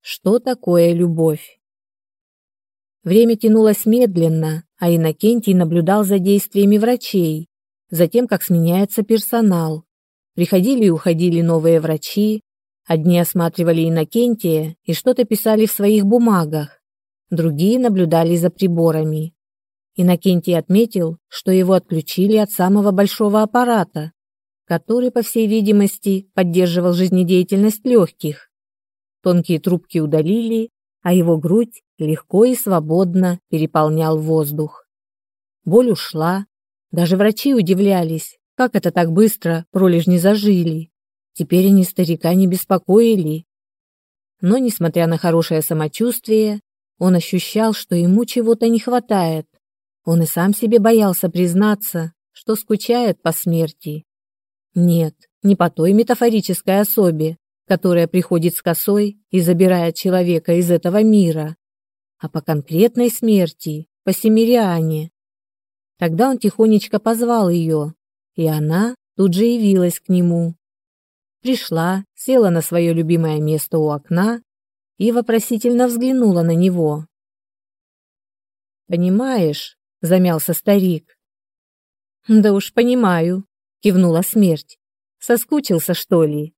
что такое любовь. Время тянулось медленно, а Иннокентий наблюдал за действиями врачей, за тем, как сменяется персонал. Приходили и уходили новые врачи, одни осматривали Иннокентия и что-то писали в своих бумагах, другие наблюдали за приборами. Иннокентий отметил, что его отключили от самого большого аппарата, который, по всей видимости, поддерживал жизнедеятельность легких. Тонкие трубки удалили, а его грудь легко и свободно переполнял воздух. Боль ушла. Даже врачи удивлялись, как это так быстро пролежни зажили. Теперь они старика не беспокоили. Но, несмотря на хорошее самочувствие, он ощущал, что ему чего-то не хватает. Он и сам себе боялся признаться, что скучает по смерти. Нет, не по той метафорической особе, которая приходит с косой и забирает человека из этого мира, а по конкретной смерти, по Семириане. Тогда он тихонечко позвал ее, и она тут же явилась к нему. Пришла, села на свое любимое место у окна и вопросительно взглянула на него. «Понимаешь, — замялся старик. «Да уж понимаю», — кивнула смерть. «Соскучился, что ли?»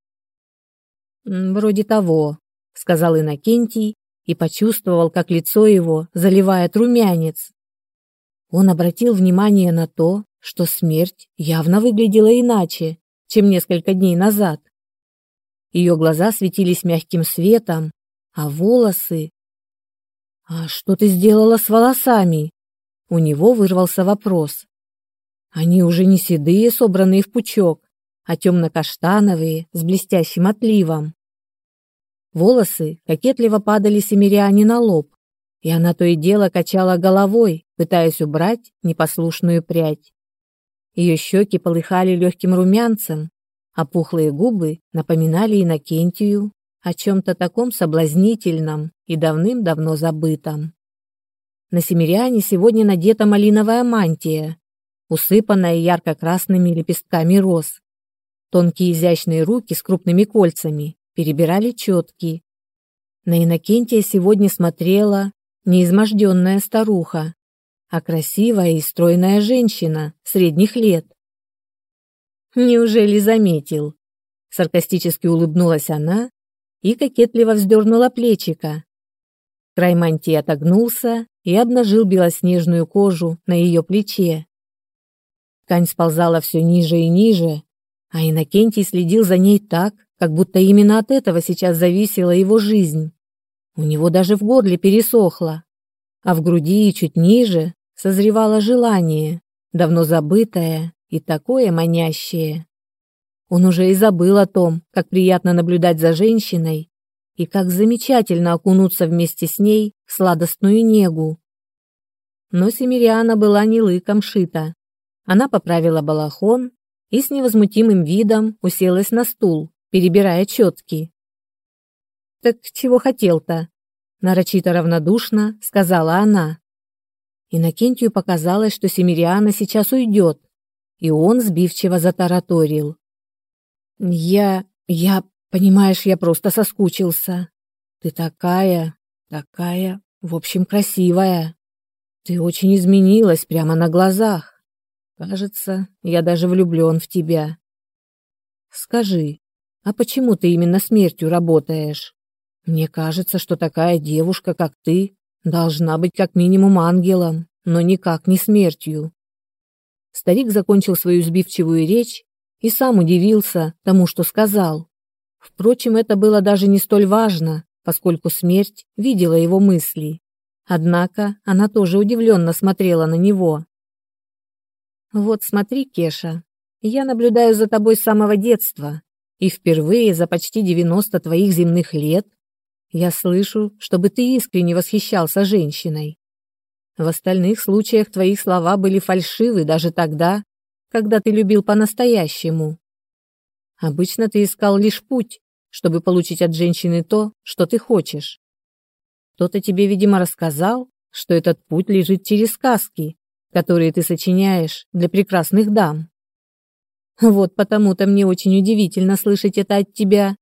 «Вроде того», — сказал Иннокентий и почувствовал, как лицо его заливает румянец. Он обратил внимание на то, что смерть явно выглядела иначе, чем несколько дней назад. Ее глаза светились мягким светом, а волосы... «А что ты сделала с волосами?» У него вырвался вопрос. Они уже не седые, собранные в пучок, а темно-каштановые, с блестящим отливом. Волосы кокетливо падали семиряне на лоб, и она то и дело качала головой, пытаясь убрать непослушную прядь. Ее щеки полыхали легким румянцем, а пухлые губы напоминали Иннокентию о чем-то таком соблазнительном и давным-давно забытом. На семиряне сегодня надета малиновая мантия, усыпанная ярко-красными лепестками роз. Тонкие изящные руки с крупными кольцами перебирали четки. На Иннокентия сегодня смотрела не изможденная старуха, а красивая и стройная женщина средних лет. «Неужели заметил?» Саркастически улыбнулась она и кокетливо вздернула плечика. Край мантии отогнулся, и обнажил белоснежную кожу на ее плече. Ткань сползала все ниже и ниже, а Иннокентий следил за ней так, как будто именно от этого сейчас зависела его жизнь. У него даже в горле пересохло, а в груди и чуть ниже созревало желание, давно забытое и такое манящее. Он уже и забыл о том, как приятно наблюдать за женщиной, и как замечательно окунуться вместе с ней в сладостную негу. Но Семириана была не лыком шита. Она поправила балахон и с невозмутимым видом уселась на стул, перебирая четки. «Так чего хотел-то?» нарочито равнодушно сказала она. Иннокентию показалось, что Семириана сейчас уйдет, и он сбивчиво затараторил. «Я... я Понимаешь, я просто соскучился. Ты такая, такая, в общем, красивая. Ты очень изменилась прямо на глазах. Кажется, я даже влюблен в тебя. Скажи, а почему ты именно смертью работаешь? Мне кажется, что такая девушка, как ты, должна быть как минимум ангелом, но никак не смертью. Старик закончил свою сбивчивую речь и сам удивился тому, что сказал. Впрочем, это было даже не столь важно, поскольку смерть видела его мысли. Однако она тоже удивленно смотрела на него. «Вот смотри, Кеша, я наблюдаю за тобой с самого детства, и впервые за почти девяносто твоих земных лет я слышу, чтобы ты искренне восхищался женщиной. В остальных случаях твои слова были фальшивы даже тогда, когда ты любил по-настоящему. Обычно ты искал лишь путь, чтобы получить от женщины то, что ты хочешь. Кто-то тебе, видимо, рассказал, что этот путь лежит через сказки, которые ты сочиняешь для прекрасных дам. Вот потому-то мне очень удивительно слышать это от тебя.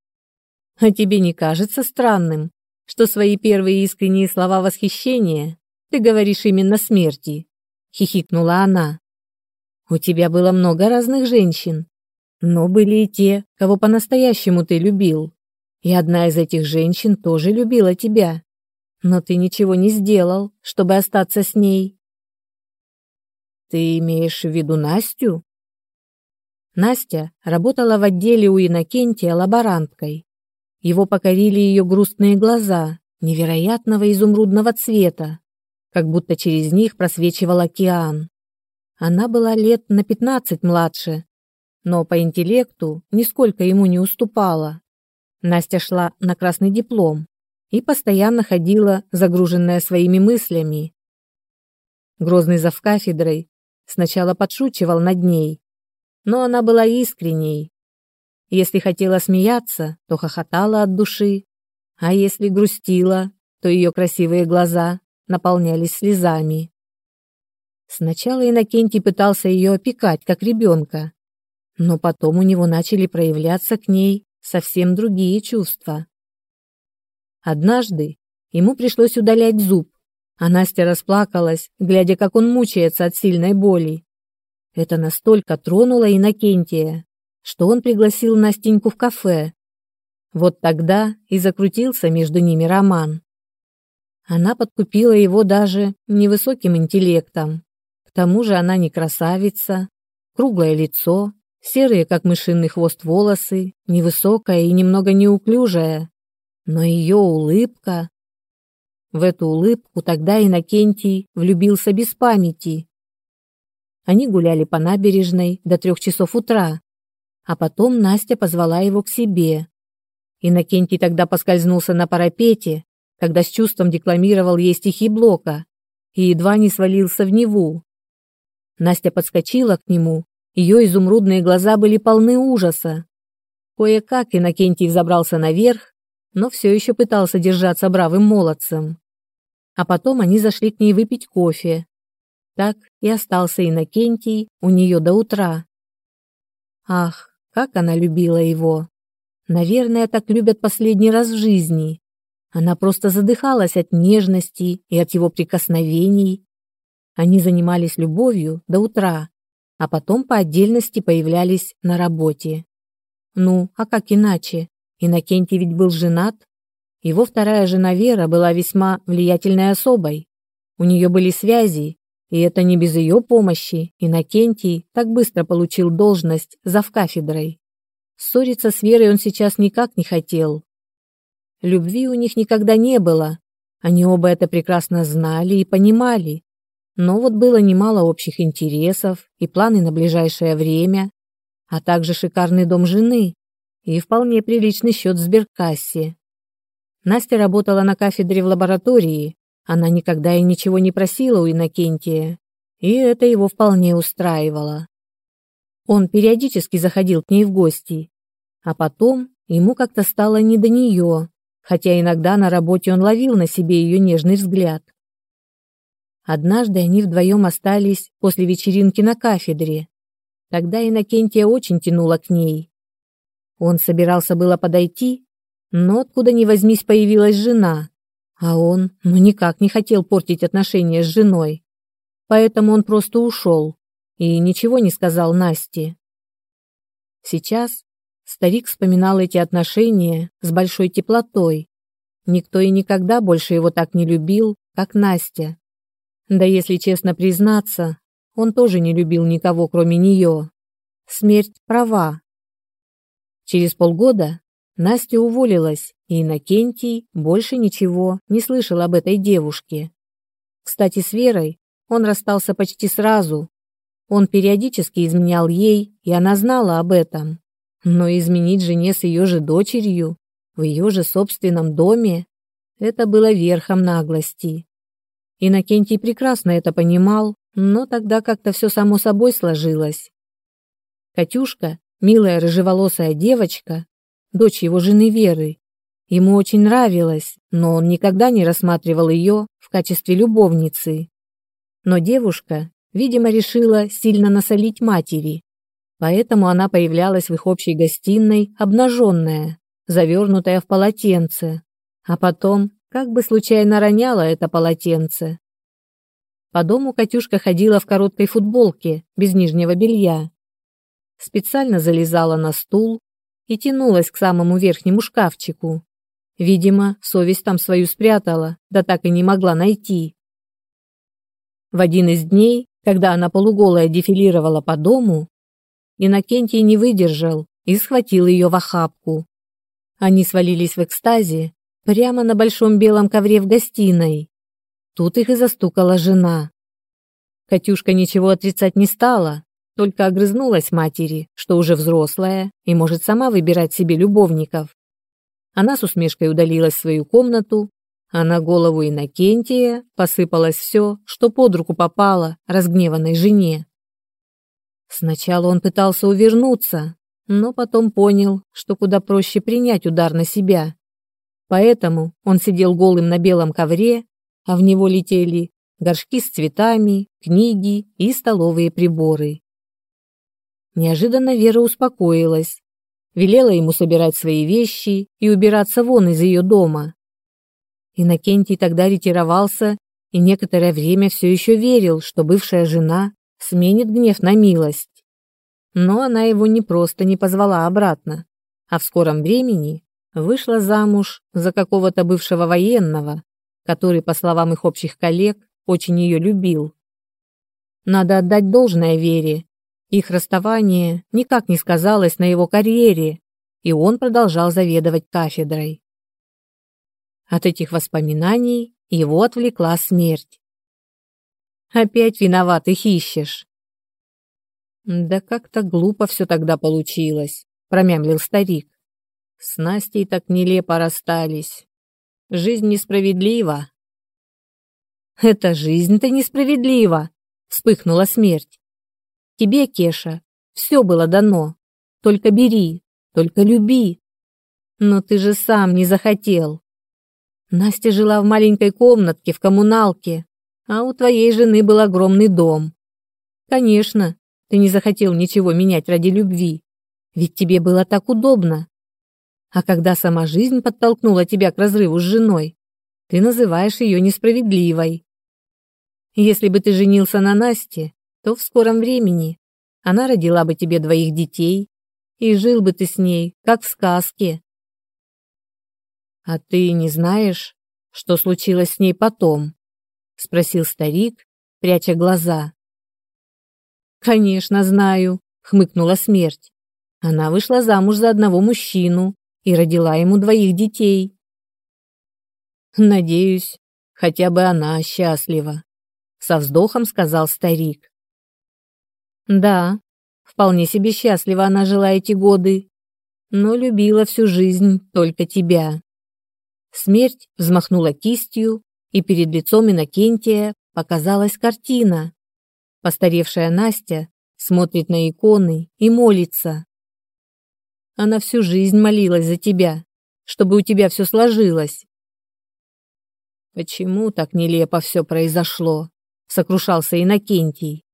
А тебе не кажется странным, что свои первые искренние слова восхищения ты говоришь именно смерти, хихикнула она. У тебя было много разных женщин, но были и те, кого по-настоящему ты любил. И одна из этих женщин тоже любила тебя. Но ты ничего не сделал, чтобы остаться с ней. Ты имеешь в виду Настю? Настя работала в отделе у Иннокентия лаборанткой. Его покорили ее грустные глаза, невероятного изумрудного цвета, как будто через них просвечивал океан. Она была лет на пятнадцать младше, но по интеллекту нисколько ему не уступала. Настя шла на красный диплом и постоянно ходила, загруженная своими мыслями. Грозный завкафедрой сначала подшучивал над ней, но она была искренней. Если хотела смеяться, то хохотала от души, а если грустила, то ее красивые глаза наполнялись слезами. Сначала Иннокентий пытался ее опекать, как ребенка, но потом у него начали проявляться к ней совсем другие чувства. Однажды ему пришлось удалять зуб, а Настя расплакалась, глядя, как он мучается от сильной боли. Это настолько тронуло Иннокентия, что он пригласил Настеньку в кафе. Вот тогда и закрутился между ними роман. Она подкупила его даже невысоким интеллектом. К тому же она не красавица, круглое лицо, серые, как мышиный хвост, волосы, невысокая и немного неуклюжая. Но ее улыбка... В эту улыбку тогда Иннокентий влюбился без памяти они гуляли по набережной до трех часов утра, а потом Настя позвала его к себе. Иннокентий тогда поскользнулся на парапете, когда с чувством декламировал ей стихи Блока и едва не свалился в Неву. Настя подскочила к нему, ее изумрудные глаза были полны ужаса. Кое-как Иннокентий забрался наверх, но все еще пытался держаться бравым молодцем. А потом они зашли к ней выпить кофе, так и остался Иннокентий у нее до утра. Ах, как она любила его! Наверное, так любят последний раз в жизни. Она просто задыхалась от нежности и от его прикосновений. Они занимались любовью до утра, а потом по отдельности появлялись на работе. Ну, а как иначе? Иннокентий ведь был женат. Его вторая жена Вера была весьма влиятельной особой. У нее были связи, и это не без ее помощи Иннокентий так быстро получил должность завкафедрой. Ссориться с Верой он сейчас никак не хотел. Любви у них никогда не было. Они оба это прекрасно знали и понимали. Но вот было немало общих интересов и планы на ближайшее время, а также шикарный дом жены и вполне приличный счет в сберкассе. Настя работала на кафедре в лаборатории, она никогда и ничего не просила у Иннокентия, и это его вполне устраивало. Он периодически заходил к ней в гости, а потом ему как-то стало не до нее, хотя иногда на работе он ловил на себе ее нежный взгляд. Однажды они вдвоем остались после вечеринки на кафедре. Тогда Иннокентия очень тянула к ней. Он собирался было подойти, но откуда ни возьмись появилась жена, а он, ну, никак не хотел портить отношения с женой. Поэтому он просто ушел и ничего не сказал Насте. Сейчас старик вспоминал эти отношения с большой теплотой. Никто и никогда больше его так не любил, как Настя. Да если честно признаться, он тоже не любил никого, кроме нее. Смерть права. Через полгода Настя уволилась, и Иннокентий больше ничего не слышал об этой девушке. Кстати, с Верой он расстался почти сразу. Он периодически изменял ей, и она знала об этом. Но изменить жене с ее же дочерью, в ее же собственном доме, это было верхом наглости. Иннокентий прекрасно это понимал, но тогда как-то все само собой сложилось. Катюшка, милая рыжеволосая девочка, дочь его жены Веры. Ему очень нравилась, но он никогда не рассматривал ее в качестве любовницы. Но девушка, видимо, решила сильно насолить матери, поэтому она появлялась в их общей гостиной обнаженная, завернутая в полотенце, а потом как бы случайно роняла это полотенце. По дому Катюшка ходила в короткой футболке, без нижнего белья. Специально залезала на стул и тянулась к самому верхнему шкафчику. Видимо, совесть там свою спрятала, да так и не могла найти. В один из дней, когда она полуголая дефилировала по дому, Иннокентий не выдержал и схватил ее в охапку. Они свалились в экстазе прямо на большом белом ковре в гостиной. Тут их и застукала жена. Катюшка ничего отрицать не стала, только огрызнулась матери, что уже взрослая и может сама выбирать себе любовников. Она с усмешкой удалилась в свою комнату, а на голову Иннокентия посыпалось все, что под руку попало разгневанной жене. Сначала он пытался увернуться, но потом понял, что куда проще принять удар на себя. Поэтому он сидел голым на белом ковре, а в него летели горшки с цветами, книги и столовые приборы. Неожиданно Вера успокоилась, велела ему собирать свои вещи и убираться вон из ее дома. Иннокентий тогда ретировался и некоторое время все еще верил, что бывшая жена сменит гнев на милость. Но она его не просто не позвала обратно, а в скором времени вышла замуж за какого-то бывшего военного, который, по словам их общих коллег, очень ее любил. Надо отдать должное Вере. Их расставание никак не сказалось на его карьере, и он продолжал заведовать кафедрой. От этих воспоминаний его отвлекла смерть. Опять виноватых ищешь. Да как-то глупо все тогда получилось, промямлил старик. С Настей так нелепо расстались. Жизнь несправедлива. Это жизнь-то несправедлива, вспыхнула смерть. Тебе, Кеша, все было дано. Только бери, только люби. Но ты же сам не захотел. Настя жила в маленькой комнатке в коммуналке, а у твоей жены был огромный дом. Конечно, ты не захотел ничего менять ради любви, ведь тебе было так удобно. А когда сама жизнь подтолкнула тебя к разрыву с женой, ты называешь ее несправедливой. Если бы ты женился на Насте, то в скором времени она родила бы тебе двоих детей, и жил бы ты с ней, как в сказке. А ты не знаешь, что случилось с ней потом? спросил старик, пряча глаза. Конечно, знаю, хмыкнула смерть. Она вышла замуж за одного мужчину и родила ему двоих детей. Надеюсь, хотя бы она счастлива, со вздохом сказал старик. Да, вполне себе счастлива она жила эти годы, но любила всю жизнь только тебя. Смерть взмахнула кистью, и перед лицом Иннокентия показалась картина. Постаревшая Настя смотрит на иконы и молится. Она всю жизнь молилась за тебя, чтобы у тебя все сложилось. Почему так нелепо все произошло? Сокрушался Иннокентий.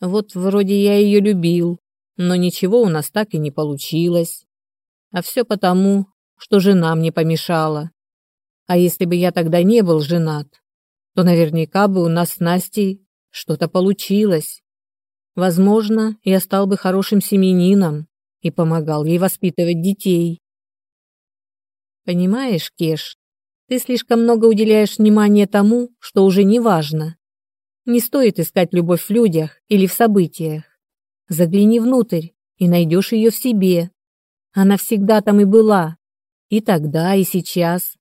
Вот вроде я ее любил, но ничего у нас так и не получилось. А все потому, что жена мне помешала. А если бы я тогда не был женат, то наверняка бы у нас с Настей что-то получилось. Возможно, я стал бы хорошим семьянином и помогал ей воспитывать детей. Понимаешь, Кеш, ты слишком много уделяешь внимания тому, что уже не важно. Не стоит искать любовь в людях или в событиях. Загляни внутрь и найдешь ее в себе. Она всегда там и была. И тогда, и сейчас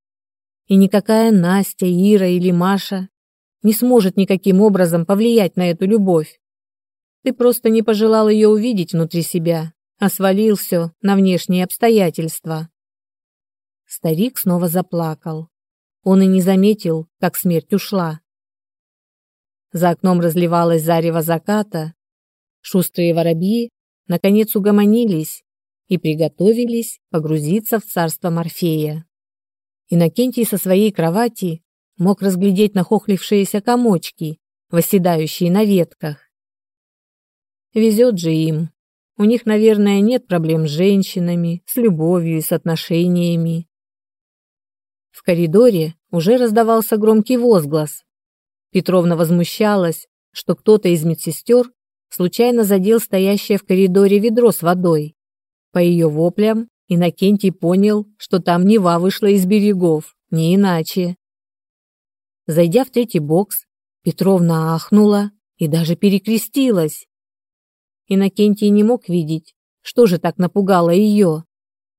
и никакая Настя, Ира или Маша не сможет никаким образом повлиять на эту любовь. Ты просто не пожелал ее увидеть внутри себя, а свалил все на внешние обстоятельства. Старик снова заплакал. Он и не заметил, как смерть ушла. За окном разливалось зарево заката. Шустрые воробьи наконец угомонились и приготовились погрузиться в царство Морфея. Иннокентий со своей кровати мог разглядеть нахохлившиеся комочки, восседающие на ветках. Везет же им. У них, наверное, нет проблем с женщинами, с любовью и с отношениями. В коридоре уже раздавался громкий возглас. Петровна возмущалась, что кто-то из медсестер случайно задел стоящее в коридоре ведро с водой. По ее воплям Иннокентий понял, что там Нева вышла из берегов, не иначе. Зайдя в третий бокс, Петровна ахнула и даже перекрестилась. Иннокентий не мог видеть, что же так напугало ее,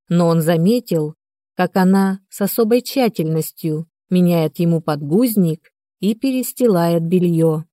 но он заметил, как она с особой тщательностью меняет ему подгузник и перестилает белье.